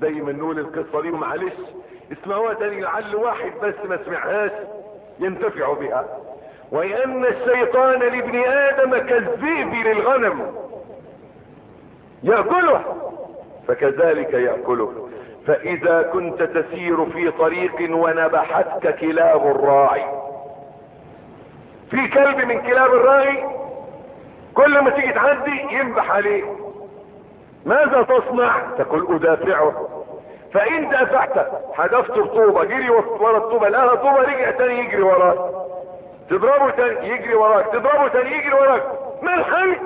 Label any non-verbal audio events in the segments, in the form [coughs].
دايما نقول القصة دي ومعلش اسمعوها تاني لعل واحد بس ما سمعهاش ينتفع بها. وإن الشيطان لابن آدم كالذئب للغنم يأكله فكذلك يأكله فإذا كنت تسير في طريق ونبحتك كلاب الراعي في كلب من كلاب الراعي كل ما تيجي تعدي ينبح عليه ماذا تصنع؟ تقول أدافعه. فإن دافعت حدفت بطوبة جري ورا الطوبة. لقاها طوبة رجع تاني يجري وراك. تضربه تاني يجري وراك. تضربه تاني يجري وراك. ما الحل؟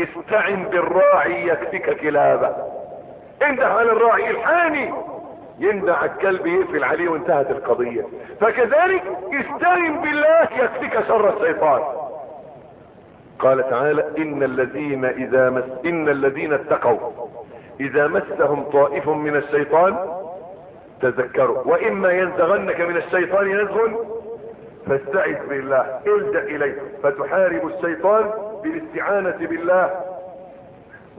استعن بالراعي يكفيك كلابة. انده على الراعي الحاني. يندع الكلب يقفل عليه وانتهت القضية. فكذلك استعن بالله يكفيك شر الشيطان. قال تعالى إن الذين إذا مس إن الذين اتقوا إذا مسهم طائف من الشيطان تذكروا. وإما ينزغنك من الشيطان نزغ فاستعذ بالله. إلجأ إليه. فتحارب الشيطان بالاستعانة بالله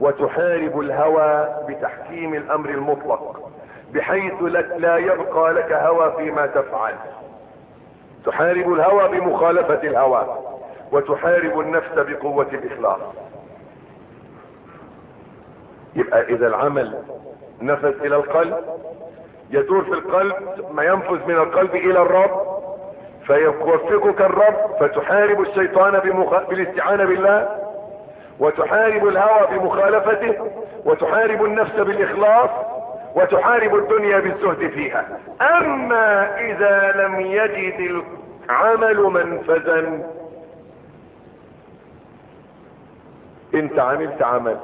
وتحارب الهوى بتحكيم الأمر المطلق بحيث لك لا يبقى لك هوى فيما تفعل. تحارب الهوى بمخالفة الهوى وتحارب النفس بقوة الإخلاص. يبقى إذا العمل نفذ إلى القلب يدور في القلب ما ينفذ من القلب إلى الرب فيوفقك الرب فتحارب الشيطان بمخ... بالاستعانة بالله وتحارب الهوى بمخالفته وتحارب النفس بالإخلاص وتحارب الدنيا بالزهد فيها. أما إذا لم يجد العمل منفذا انت عملت عمل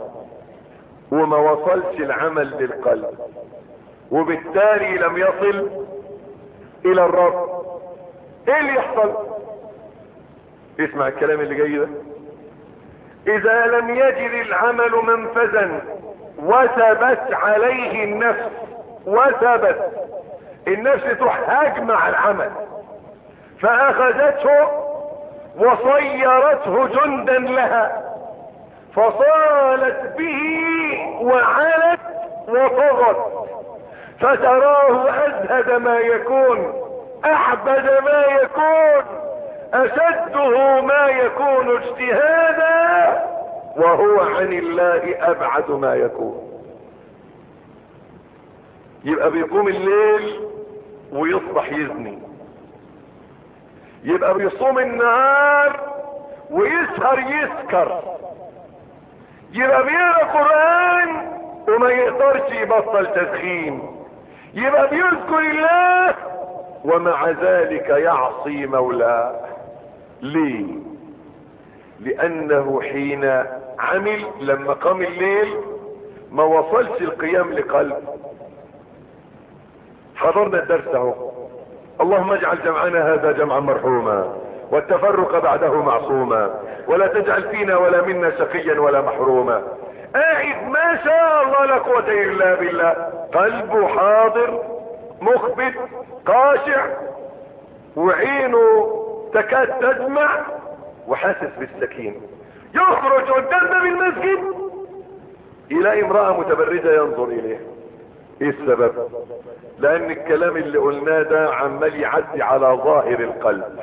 وما وصلش العمل للقلب وبالتالي لم يصل إلى الرب. إيه اللي يحصل؟ اسمع الكلام اللي جاي ده. إذا لم يجد العمل منفذا وثبت عليه النفس وثبت النفس تروح هاجمع العمل. فأخذته وصيرته جندا لها. فصالت به وعلت وطغت. فتراه أزهد ما يكون أحبد ما يكون أشده ما يكون اجتهادا وهو عن الله أبعد ما يكون. يبقى بيقوم الليل ويصبح يزني. يبقى بيصوم النهار ويسهر يسكر. يبقى بيقرا قران وما يقدرش يبطل تدخين. يبقى بيذكر الله ومع ذلك يعصي مولاه. ليه؟ لأنه حين عمل لما قام الليل ما وصلش القيام لقلب حضرنا الدرس أهو. اللهم اجعل جمعنا هذا جمعا مرحوما. والتفرق بعده معصوما. ولا تجعل فينا ولا منا شقيا ولا محروما. قاعد ما شاء الله لا قوة إلا بالله. قلبه حاضر مخبت خاشع وعينه تكاد تدمع وحاسس بالسكينة يخرج قدام باب المسجد يلاقي امرأة متبرجة ينظر إليه. إيه السبب؟ لأن الكلام اللي قلناه ده عمال يعدي على ظاهر القلب.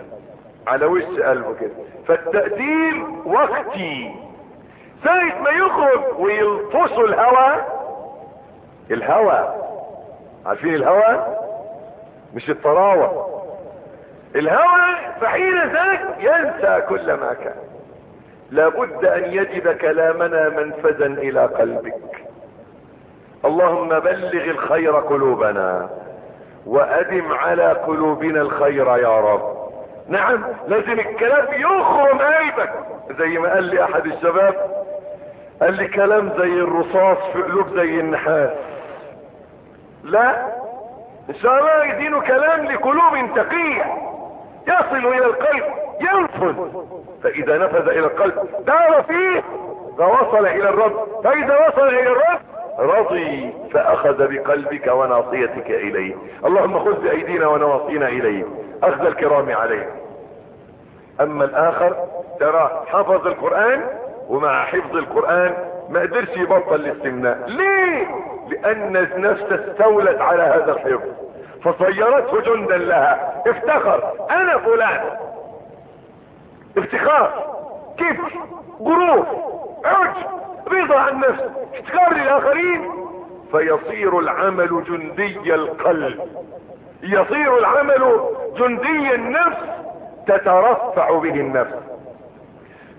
على وش قلبه كده. فالتقدير وقتي. ساعة ما يخرج ويلطشوا الهوى الهوى عارفين الهوى مش الطراوة. الهوى فحين ذاك ينسى كل ما كان. لابد أن يجد كلامنا منفذا إلى قلبك. اللهم بلغ الخير قلوبنا وأدم على قلوبنا الخير يا رب. نعم لازم الكلام يخرم قلبك زي ما قال لي أحد الشباب قال لي كلام زي الرصاص في قلوب زي النحاس. لا ان شاء الله يدينه كلام لقلوب تقية. يصل إلى القلب ينفذ. فإذا نفذ إلى القلب دار فيه فوصل إلى الرب. فإذا وصل إلى الرب رضي فأخذ بقلبك وناصيتك إليه. اللهم خذ بأيدينا ونواصينا إليه. أخذ الكرام عليه. أما الآخر ترى حفظ القرآن ومع حفظ القرآن ما قدرش يبطل الاستمناء. ليه؟ لأن النفس استولت على هذا الحفظ. فصيرته جندا لها. افتخر أنا فلان. افتخار. كبر غرور عجب. رضا عن نفسه. افتخار للاخرين فيصير العمل جندي القلب. يصير العمل جندي النفس تترفع به النفس.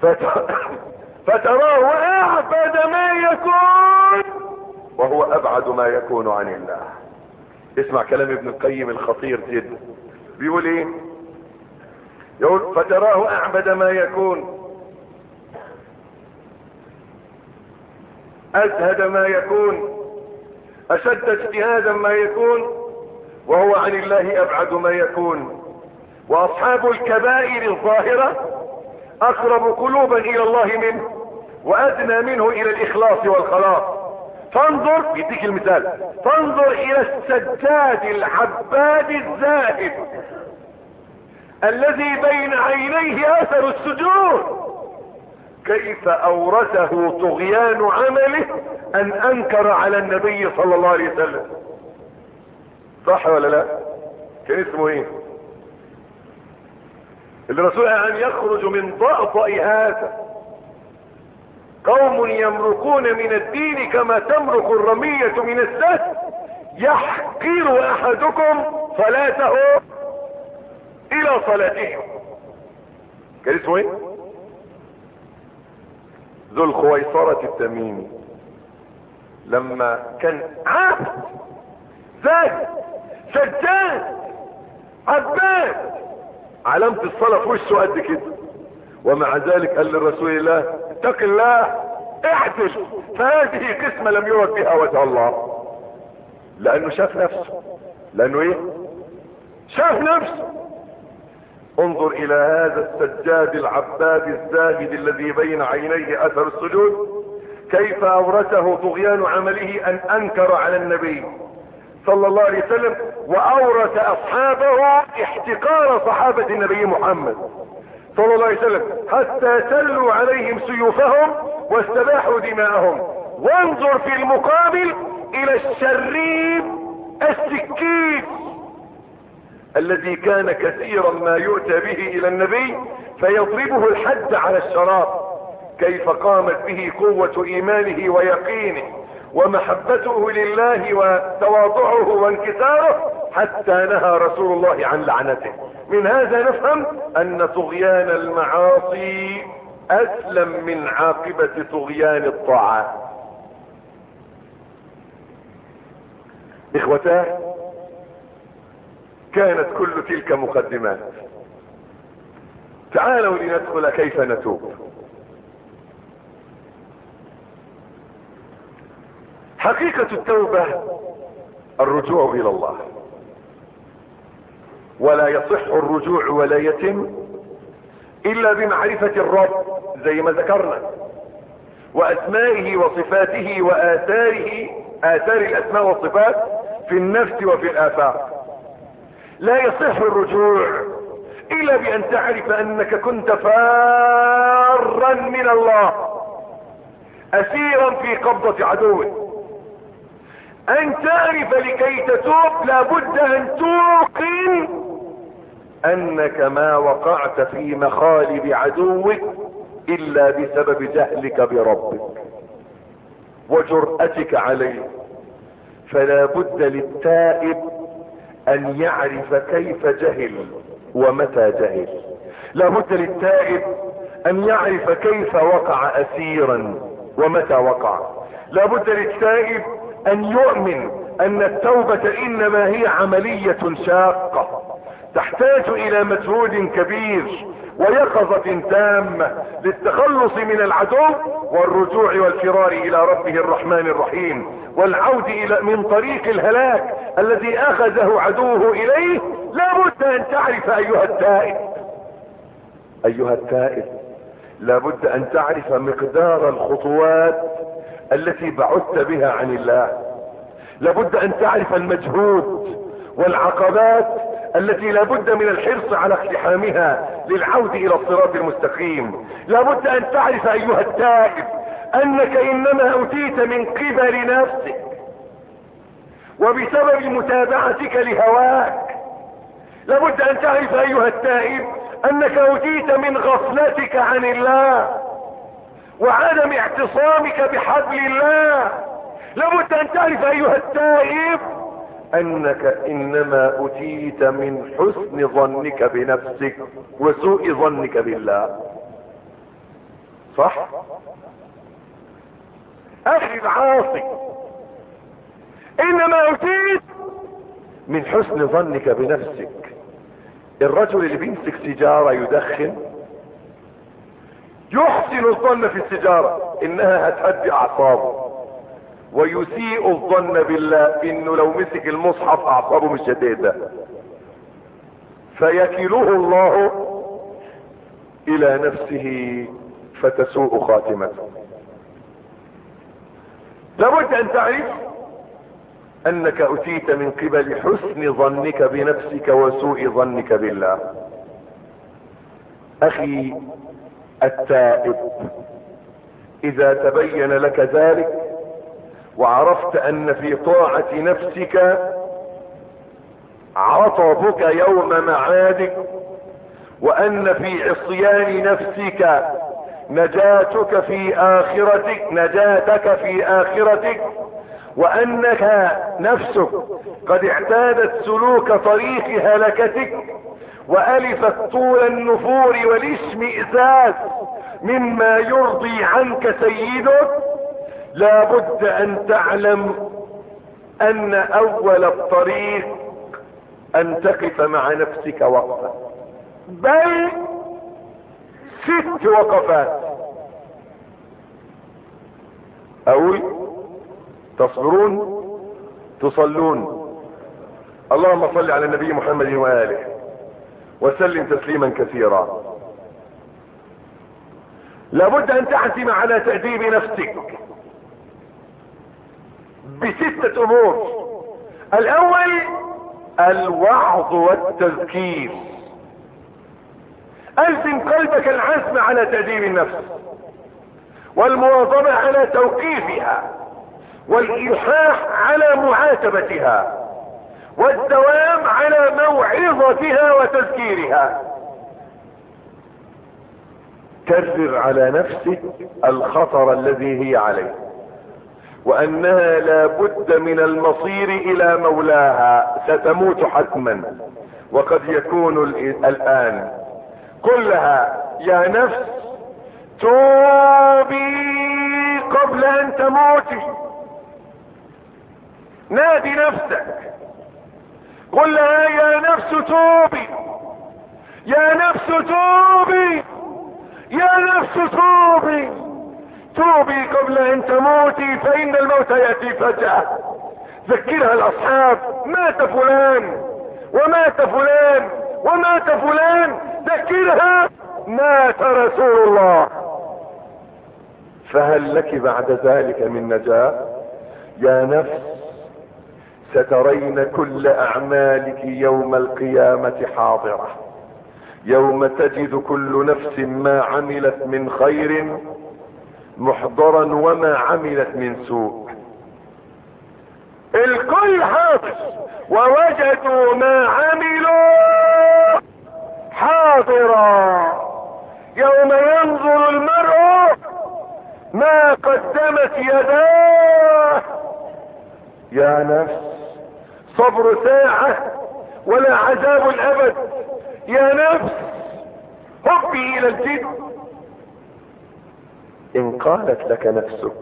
فت... [coughs] فتراه أعبد ما يكون. وهو أبعد ما يكون عن الله. اسمع كلام ابن القيم الخطير جدا. بيقول إيه؟ يقول فتراه أعبد ما يكون. أزهد ما يكون أشد اجتهادا ما يكون وهو عن الله أبعد ما يكون. وأصحاب الكبائر الظاهرة أقرب قلوبا إلى الله منه وأدنى منه إلى الإخلاص والخلاص. فانظر يديك المثال فانظر إلى السجاد العباد الزاهد الذي بين عينيه آثر السجود. كيف أورثه طغيان عمله أن أنكر على النبي صلى الله عليه وسلم. صح ولا لا؟ كان اسمه إيه؟ الرسول أن يخرج من ضأضأ هذا قوم يمرقون من الدين كما تمرق الرمية من السهل يحقر أحدكم صلاته إلى صلاته. كان اسمه إيه؟ ذو الخويصرة التميمي. لما كان عبد زاد سجاد عباد علامة الصلاة في وشه قد كده. ومع ذلك قال للرسول الله اتق الله اعدل فهذه قسمة لم يرد بها وجه الله. لأنه شاف نفسه. لأنه إيه؟ شاف نفسه. انظر إلى هذا السجاد العباد الزاهد الذي بين عينيه أثر السجود. كيف أورثه طغيان عمله أن أنكر على النبي صلى الله عليه وسلم وأورث أصحابه احتقار صحابة النبي محمد صلى الله عليه وسلم حتى سلوا عليهم سيوفهم واستباحوا دماءهم. وانظر في المقابل إلى الشريب السكين الذي كان كثيرا ما يؤتى به إلى النبي فيضربه الحد على الشراب. كيف قامت به قوة إيمانه ويقينه ومحبته لله وتواضعه وانكساره حتى نهى رسول الله عن لعنته. من هذا نفهم أن طغيان المعاصي أسلم من عاقبة طغيان الطاعات إخوتاه كانت كل تلك مقدمات. تعالوا لندخل كيف نتوب. حقيقة التوبة الرجوع إلى الله. ولا يصح الرجوع ولا يتم إلا بمعرفة الرب زي ما ذكرنا. وأسمائه وصفاته وآثاره آثار الأسماء والصفات في النفس وفي الافاق لا يصح الرجوع إلا بأن تعرف أنك كنت فارا من الله أسيرا في قبضة عدوك. أن تعرف لكي تتوب لابد أن توقن أنك ما وقعت في مخالب عدوك إلا بسبب جهلك بربك وجرأتك عليه. فلا بد للتائب أن يعرف كيف جهل ومتى جهل. لا بد للتائب أن يعرف كيف وقع اسيرا ومتى وقع. لا بد للتائب أن يؤمن أن التوبة إنما هي عملية شاقة تحتاج إلى مجهود كبير ويقظة تامة للتخلص من العدو والرجوع والفرار إلى ربه الرحمن الرحيم والعود إلى من طريق الهلاك الذي أخذه عدوه إليه لابد أن تعرف أيها التائب. أيها التائب لابد أن تعرف مقدار الخطوات التي بعدت بها عن الله. لابد أن تعرف المجهود والعقبات التي لابد من الحرص على اقتحامها للعود إلى الصراط المستقيم. لابد أن تعرف أيها التائب أنك إنما أوتيت من قبل نفسك. وبسبب متابعتك لهواك لابد أن تعرف أيها التائب أنك أوتيت من غفلتك عن الله وعدم اعتصامك بحبل الله. لابد أن تعرف أيها التائب أنك إنما أتيت من حسن ظنك بنفسك وسوء ظنك بالله. صح؟ أخي العاصي إنما أتيت من حسن ظنك بنفسك. الرجل اللي بيمسك سيجارة يدخن يحسن الظن في السيجارة إنها هتهدي أعصابه. ويسيء الظن بالله إنه لو مسك المصحف أعصابه مش هتهدى فيكله الله إلى نفسه فتسوء خاتمته. لابد أن تعرف أنك أتيت من قبل حسن ظنك بنفسك وسوء ظنك بالله. أخي التائب إذا تبين لك ذلك وعرفت أن في طاعة نفسك عطبك يوم معادك وأن في عصيان نفسك نجاتك في آخرتك نجاتك في آخرتك وأنك نفسك قد اعتادت سلوك طريق هلكتك وألفت طول النفور والاشمئزاز مما يرضي عنك سيدك. لا بد أن تعلم أن أول الطريق أن تقف مع نفسك وقفة بل ست وقفات. أقول تصبرون؟ تصلون؟ اللهم صل على النبي محمد وآله وسلم تسليما كثيرا. لابد أن تعزم على تأديب نفسك. بستة أمور. الأول الوعظ والتذكير. ألزم قلبك العزم على تأديب النفس والمواظبة على توقيفها والإلحاح على معاتبتها والدوام على موعظتها وتذكيرها. كرر على نفسك الخطر الذي هي عليه وأنها لا بد من المصير إلى مولاها ستموت حتما. وقد يكون الآن. قل لها يا نفس توبي قبل أن تموتي نادي نفسك. قل لها يا نفس توبي. يا نفس توبي. يا نفس توبي. توبي قبل أن تموتي فإن الموت يأتي فجأة. ذكرها الأصحاب مات فلان ومات فلان ومات فلان ذكرها مات رسول الله. فهل لك بعد ذلك من نجاة؟ يا نفس سترين كل أعمالك يوم القيامة حاضرة. يوم تجد كل نفس ما عملت من خير محضرا وما عملت من سوء. الكل حاضر ووجدوا ما عملوا. حاضرا. يوم ينظر المرء ما قدمت يداه. يا نفس صبر ساعة ولا عذاب الأبد. يا نفس هبي إلى الجد. إن قالت لك نفسك.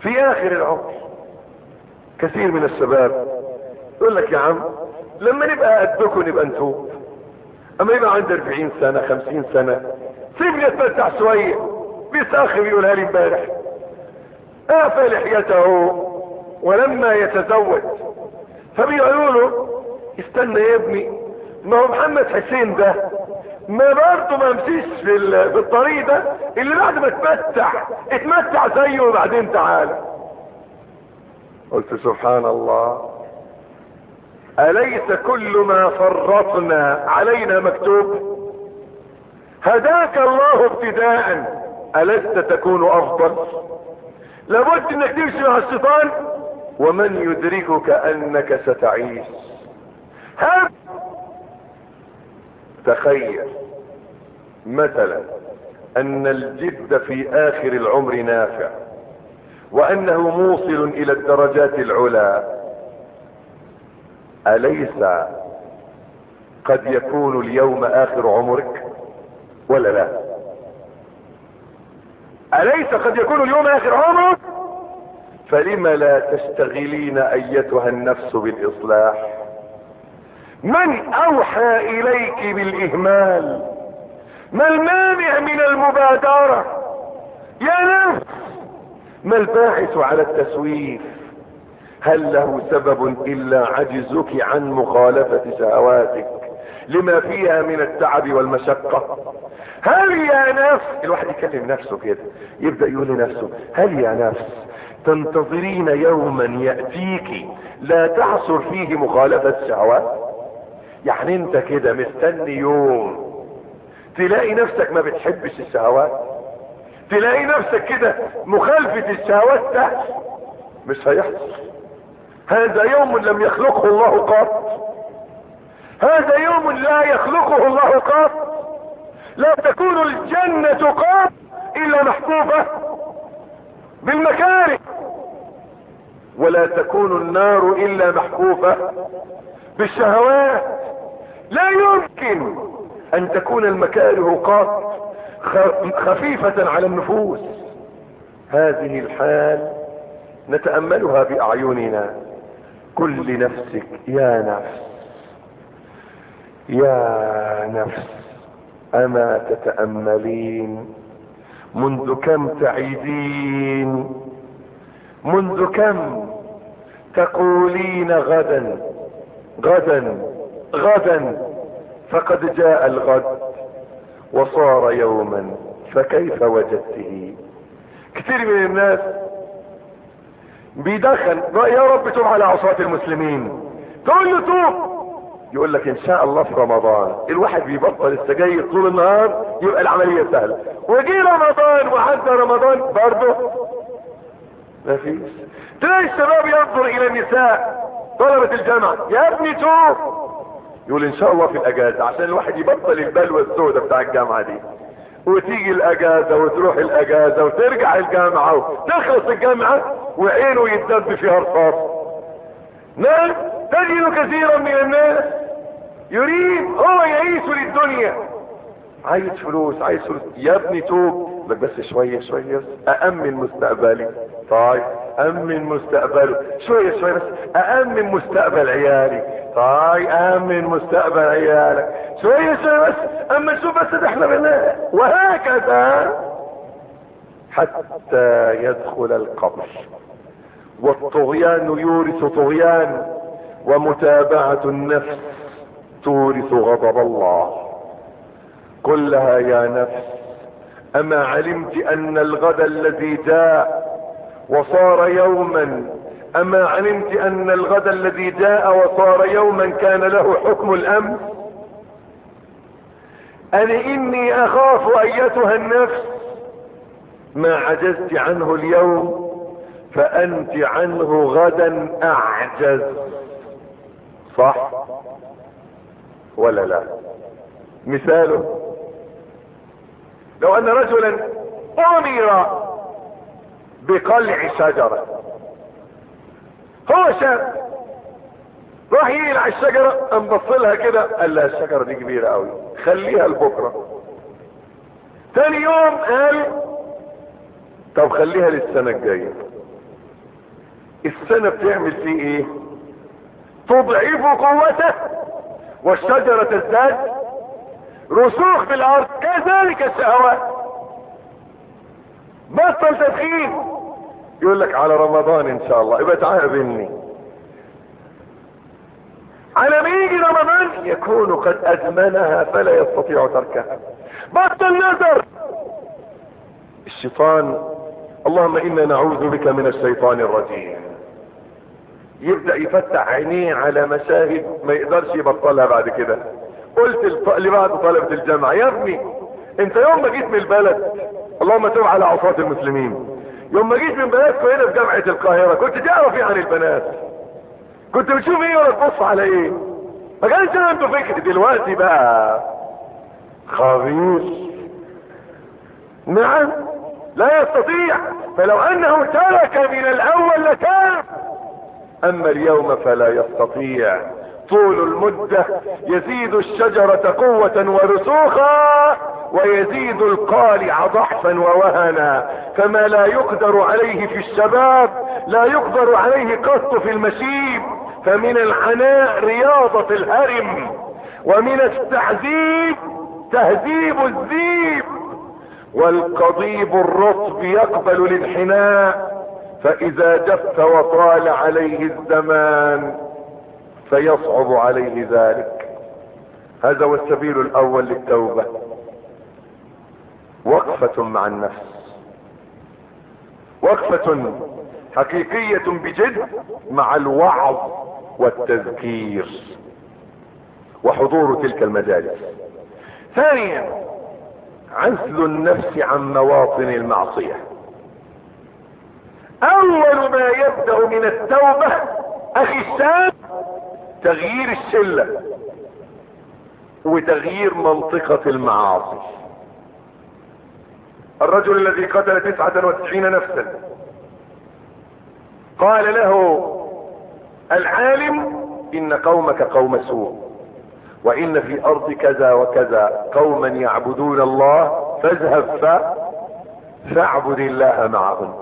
في آخر العمر كثير من الشباب يقول لك يا عم لما نبقى قدكم نبقى نتوب. أما يبقى عندي 40 سنة 50 سنة سيبني اتمتع شوية. بس أخي بيقولها لي امبارح اعفى لحيته ولما يتزوج. فبيقولوا له استنى يا ابني ما هو محمد حسين ده ما برضه ما مشيش في, الطريق ده اللي بعد ما اتمتع. اتمتع زيه وبعدين تعالى قلت سبحان الله. أليس كل ما فرطنا علينا مكتوب؟ هداك الله ابتداء. ألست تكون أفضل؟ لابد إنك تمشي مع الشيطان. ومن يدركك أنك ستعيش. هب تخيل مثلا أن الجد في آخر العمر نافع وأنه موصل إلى الدرجات العلى أليس قد يكون اليوم آخر عمرك؟ ولا لا؟ أليس قد يكون اليوم آخر عمرك؟ فلم لا تشتغلين أيتها النفس بالإصلاح؟ من أوحى إليك بالإهمال؟ ما المانع من المبادرة؟ يا نفس! ما الباعث على التسويف؟ هل له سبب إلا عجزك عن مخالفة شهواتك لما فيها من التعب والمشقة؟ هل يا نفس! الواحد يكلم نفسه كده يبدأ يقول لنفسه هل يا نفس تنتظرين يوما يأتيك لا تعصر فيه مخالفة الشهوات؟ يعني انت كده مستني يوم تلاقي نفسك ما بتحبش الشهوات؟ تلاقي نفسك كده مخالفة الشهوات سهل مش هيحصل. هذا يوم لم يخلقه الله قط. هذا يوم لا يخلقه الله قط. لا تكون الجنة قط إلا محفوفة بالمكاره. ولا تكون النار إلا محفوفة بالشهوات. لا يمكن أن تكون المكاره قط خفيفة على النفوس. هذه الحال نتأملها بأعيننا. كل نفسك يا نفس يا نفس أما تتأملين؟ منذ كم تعيدين؟ منذ كم تقولين غدا؟ غدا. غدا فقد جاء الغد وصار يوما فكيف وجدته؟ كثير من الناس بيدخن يا رب توب على عصاة المسلمين. تقول له توب. يقول لك إن شاء الله في رمضان. الواحد بيبطل السجاير طول النهار يبقى العملية سهلة. وجي رمضان وعدى رمضان برضه. مفيش تلاقي الشباب ينظر إلى النساء طلبة الجامعة. يا ابني توب. يقول إن شاء الله في الأجازة عشان الواحد يبطل البلوى السوداء بتاع الجامعة دي. وتيجي الأجازة وتروح الأجازة وترجع الجامعة وتخلص الجامعة وعينه يتدب فيها رصاص نعم تجد كثيرا من الناس يريد هو يعيش للدنيا. عايز فلوس عايز فلوس. يا ابني توب. لك بس شوية شوية أأمن مستقبلي. طيب أمن مستقبله شوية شوية بس أأمن مستقبل عيالي. طيب أمن مستقبل عيالك. شوية شوية بس أما شوف بس إحنا بالله وهكذا حتى يدخل القبر. والطغيان يورث طغيان ومتابعة النفس تورث غضب الله. قل لها يا نفس أما علمت أن الغد الذي جاء وصار يوما أما علمت أن الغد الذي جاء وصار يوما كان له حكم الامس أنا إني أخاف أيتها النفس؟ ما عجزت عنه اليوم فأنت عنه غدا أعجز. صح ولا لا؟ مثاله. لو أن رجلا أمر بقلع شجرة. هو شاب راح يقلع الشجرة قام بصلها كده قال لها الشجرة دي كبيرة قوي خليها لبكرة. تاني يوم قال طب خليها للسنة الجاية. السنة بتعمل فيه إيه؟ تضعف قوته والشجرة تزداد. رسوخ في الأرض كذلك الشهوات. بطل تدخين. يقول لك على رمضان إن شاء الله. يبقى تعالى بيني على ما يجي رمضان يكون قد أدمنها فلا يستطيع تركها. بطل نظر الشيطان. اللهم إنا نعوذ بك من الشيطان الرجيم. يبدأ يفتح عينيه على مشاهد ما يقدرش يبطلها بعد كده. قلت لبعض طلبة الجامعة يا ابني أنت يوم ما جيت من البلد اللهم تب على عصاة المسلمين. يوم ما جيت من بلدكم هنا في جامعة القاهرة كنت تعرف إيه عن البنات. كنت بتشوف إيه ولا تبص على إيه؟ ما كانش عنده فكر دلوقتي بقى خبير نعم لا يستطيع. فلو أنه ترك من الأول لكان أما اليوم فلا يستطيع. طول المدة يزيد الشجرة قوة ورسوخا ويزيد القالع ضعفا ووهنا فما لا يقدر عليه في الشباب لا يقدر عليه قط في المشيب فمن العناء رياضة الهرم ومن التعذيب تهذيب الذيب والقضيب الرطب يقبل الانحناء فإذا جف وطال عليه الزمان فيصعب عليه ذلك. هذا هو السبيل الأول للتوبة. وقفة مع النفس. وقفة حقيقية بجد مع الوعظ والتذكير. وحضور تلك المجالس. ثانيا عزل النفس عن مواطن المعصية. أول ما يبدأ من التوبة أخي الشاب تغيير الشلة وتغيير منطقة المعاصي. الرجل الذي قتل تسعة وتسعين نفسا قال له العالم إن قومك قوم سوء وإن في أرض كذا وكذا قوما يعبدون الله فاذهب ف فاعبد الله معهم.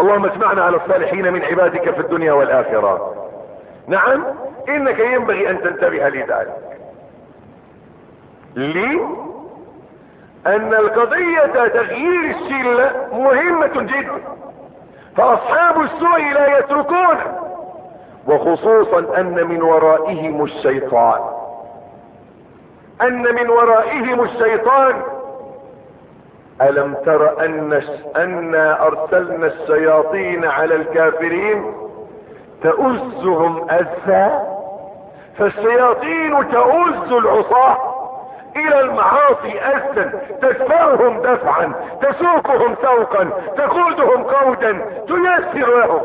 اللهم اسمعنا على الصالحين من عبادك في الدنيا والآخرة. نعم إنك ينبغي أن تنتبه لذلك. ليه؟ أن القضية تغيير الشلة مهمة جدا. فأصحاب السوء لا يتركون وخصوصا أن من ورائهم الشيطان. أن من ورائهم الشيطان. ألم تر أن انا أرسلنا الشياطين على الكافرين؟ تؤزهم أزا فالشياطين تؤز العصاة إلى المعاصي أزا تدفعهم دفعا تسوقهم سوقا تقودهم قودا تيسر لهم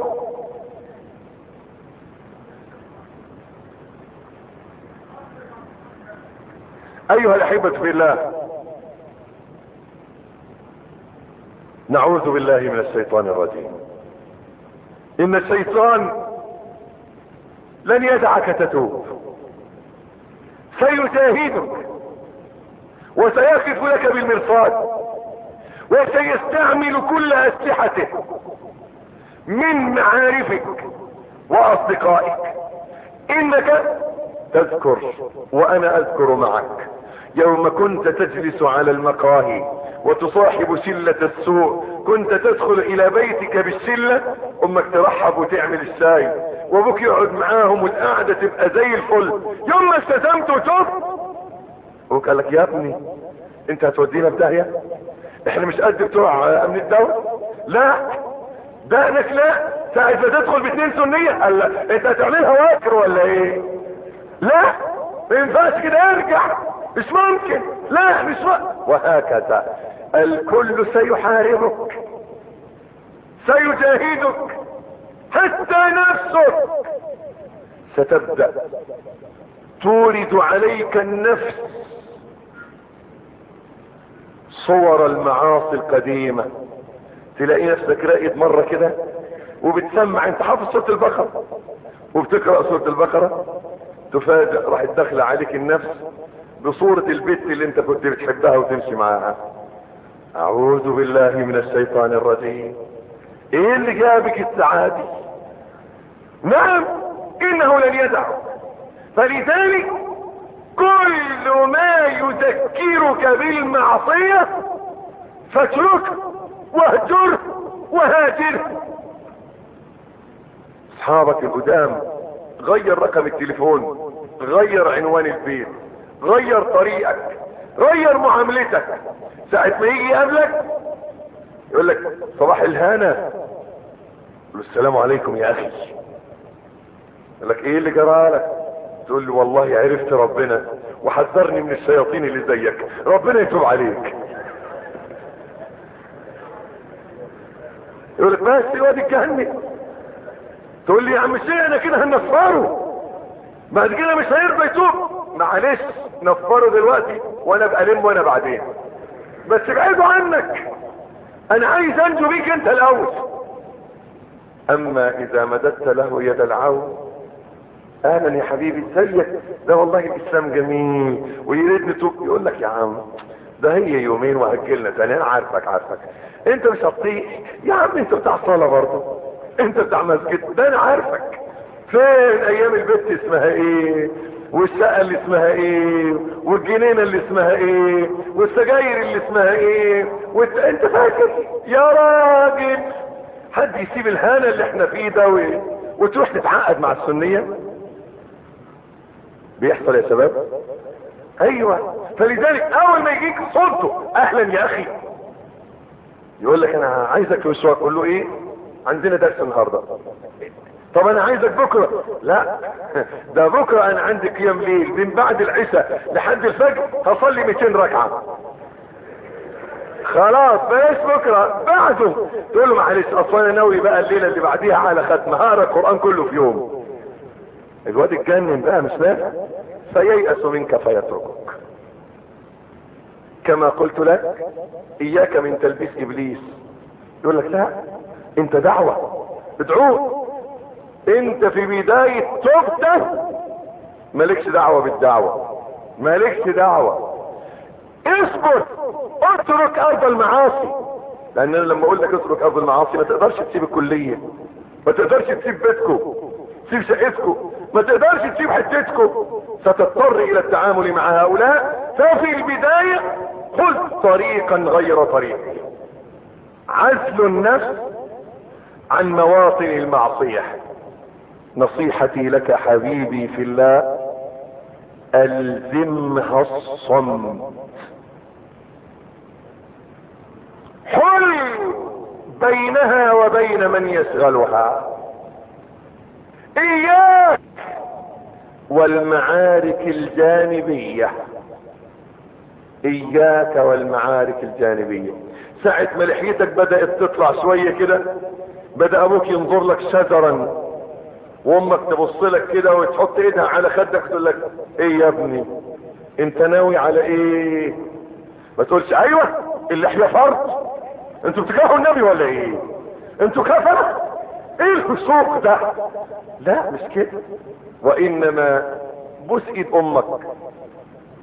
أيها الأحبة في الله نعوذ بالله من الشيطان الرجيم. إن الشيطان لن يدعك تتوب. سيجاهدك وسيقف لك بالمرصاد وسيستعمل كل اسلحته من معارفك وأصدقائك. إنك تذكر وأنا أذكر معك. يوم كنت تجلس على المقاهي وتصاحب شلة السوء كنت تدخل إلى بيتك بالشلة أمك ترحب وتعمل الشاي وابوك يقعد معاهم والقعدة تبقى زي الفل. يوم ما استسمت وتوب أبوك قال لك يا ابني انت هتودينا في داهية؟ إحنا مش قد بتوع امن الدولة. لا دقنك لا. ساعة ما تدخل باتنين سنية. قال لا. انت هتعملها واكر ولا إيه؟ لا. ما ينفعش كده. ارجع. مش ممكن. لا مش ممكن. وهكذا. الكل سيحاربك. سيجاهدك. حتى نفسك ستبدأ. تورد عليك النفس صور المعاصي القديمة. تلاقي نفسك راقد مرة كده وبتسمع انت حافظ سورة البقرة. وبتقرأ سورة البقرة تفاجئ راح تدخل عليك النفس بصورة البت اللي انت كنت بتحبها وتمشي معاها. أعوذ بالله من الشيطان الرجيم. إيه اللي جابك السعادة؟ نعم إنه لن يدعك فلذلك كل ما يذكرك بالمعصية فاتركه واهجره وهاجره أصحابك القدام غير رقم التليفون غير عنوان البيت غير طريقك غير معاملتك. ساعة ما يجي يقابلك يقول لك صباح يقول السلام عليكم يا أخي. يقول لك إيه اللي جرالك تقول له والله عرفت ربنا وحذرني من الشياطين اللي زيك. ربنا يتوب عليك. يقول لك بس الواد اتجنن تقول لي يا عم الشيخ أنا كده هنفره. بعد كده مش هيرضى يتوب. معلش نفره دلوقتي وأنا ابقى الم وأنا بعدين. بس ابعدوا عنك. أنا عايز أنجو بيك أنت الأول. أما إذا مددت له يد العون أهلا يا حبيبي ازيك ده والله الإسلام جميل. ويريد نتوب يقول لك يا عم ده هي يومين وهجلنا تاني. أنا عارفك عارفك. أنت مش هتطيق. يا عم أنت بتاع صلاة برضه. أنت بتاع مسجد. ده أنا عارفك. فين أيام البيت اسمها إيه؟ والشقة اللي اسمها إيه؟ والجنينة اللي اسمها إيه؟ والسجاير اللي اسمها إيه؟ وانت أنت فاكر؟ يا راجل. حد يسيب الهانة اللي إحنا فيه ده. وتروح تتعقد مع السنية؟ بيحصل يا شباب؟ أيوه. فلذلك أول ما يجيك صوته أهلا يا أخي. يقول لك أنا عايزك مشوار تقول له إيه؟ عندنا درس النهارده. طب أنا عايزك بكرة. لا. [laughs] ده بكرة أنا عندي قيام ليل من بعد العشاء لحد الفجر. هصلي 200 ركعة. خلاص بلاش بكرة. بعده. تقول له معلش أصل أنا ناوي بقى الليلة اللي بعديها على ختم هقرا القرآن كله في يوم. الواد اتجنن بقى مش نافع فييأس منك فيتركك. كما قلت لك إياك من تلبيس إبليس. يقول لك لا أنت دعوة ادعوه أنت في بداية توبته مالكش دعوة بالدعوة. مالكش دعوة. اثبت اترك أرض المعاصي. لأن أنا لما أقول لك اترك أرض المعاصي ما تقدرش تسيب الكلية. ما تقدرش تسيب بيتكم تسيب شقتكم ما تقدرش تسيب حتتكم ستضطر إلى التعامل مع هؤلاء. ففي البداية خذ طريقا غير طريقي عزل النفس عن مواطن المعصية. نصيحتي لك حبيبي في الله ألزمها الصمت. حل بينها وبين من يشغلها. إياك. والمعارك الجانبية. إياك والمعارك الجانبية. ساعة ما لحيتك بدأت تطلع شوية كده بدأ أبوك ينظر لك شجرا وأمك تبص لك كده وتحط إيدها على خدك تقول لك إيه يا ابني أنت ناوي على إيه؟ ما تقولش أيوه اللحية فرض. أنتوا بتكرهوا النبي ولا إيه؟ أنتوا كفرة إيه الفسوق ده؟ لا مش كده. وإنما بوس إيد أمك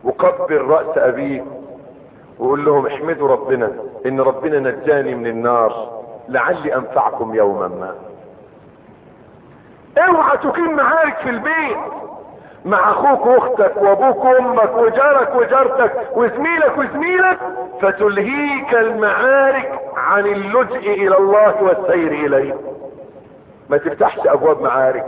وقبل رأس أبيك وقول لهم احمدوا ربنا إن ربنا نجاني من النار لعلي أنفعكم يوما ما. اوعى تقيم معارك في البيت مع أخوك وأختك وأبوك وأمك وجارك وجارتك وزميلك وزميلك فتلهيك المعارك عن اللجء إلى الله والسير إليه. ما تفتحش أبواب معارك.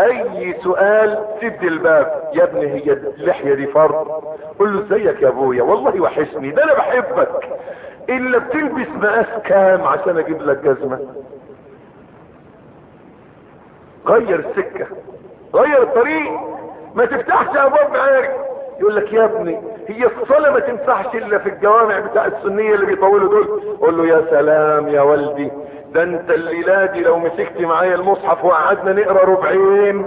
أي سؤال سد الباب. يا ابني هي اللحية دي فرض. قل له إزيك يا أبويا؟ والله وحشني. ده أنا بحبك. إلا بتلبس مقاس كام عشان أجيب لك جزمة؟ غير السكة غير الطريق. ما تفتحش أبواب معارك. يقول لك يا ابني هي الصلاة ما تنفعش إلا في الجوامع بتاع السنية اللي بيطولوا دول. قول له يا سلام يا والدي. ده انت الليلة دي لو مسكت معايا المصحف وقعدنا نقرأ ربعين.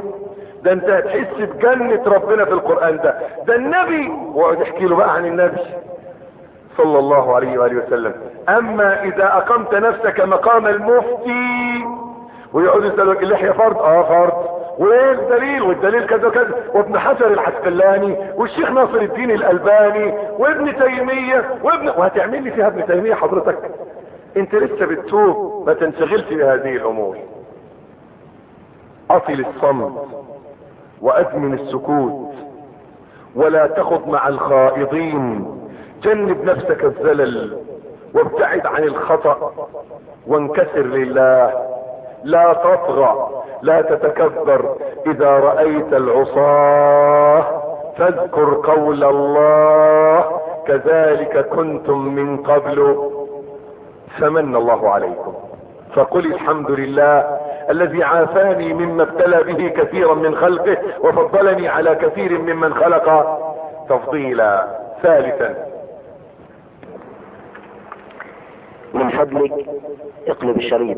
ده انت هتحس بجنة ربنا في القرآن ده. ده النبي واقعد احكي له بقى عن النبي صلى الله عليه وآله وسلم. أما إذا أقمت نفسك مقام المفتي ويقعد يسألك اللحية فرض؟ آه فرض. وإيه الدليل؟ والدليل كذا كذا وابن حجر العسقلاني والشيخ ناصر الدين الألباني وابن تيمية وابن وهتعمل لي فيها ابن تيمية حضرتك؟ انت لسه بتتوب ما تنشغلش بهذه الأمور. أطل الصمت وأدمن السكوت ولا تخض مع الخائضين. جنب نفسك الزلل وابتعد عن الخطأ وانكسر لله. لا تطغى لا تتكبر إذا رأيت العصاة فاذكر قول الله. كذلك كنتم من قبل فمن الله عليكم. فقل الحمد لله الذي عافاني مما ابتلى به كثيرا من خلقه وفضلني على كثير ممن خلق تفضيلا ثالثا. من فضلك اقلب الشريط.